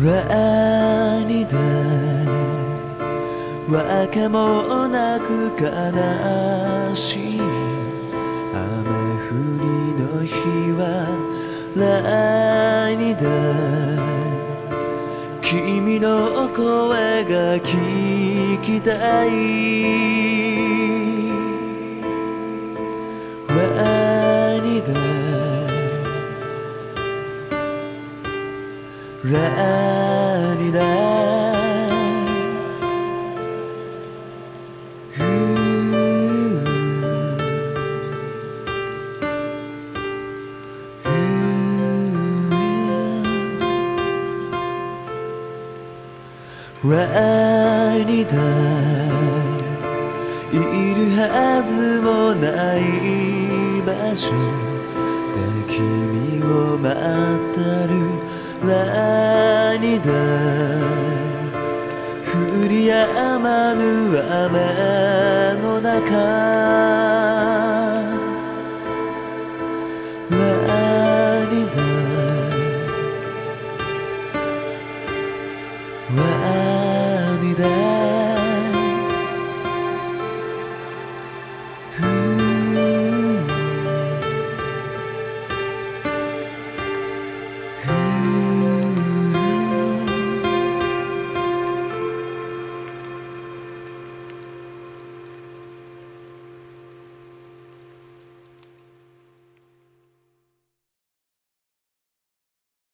ラニだわけもなく悲しい。雨降りの日はラニだ君の声が聞きたい。ラニだ？ふうふうラニだ？いるはずもない場所で君を待ってる。だ降りやまぬ雨の中。ラリだ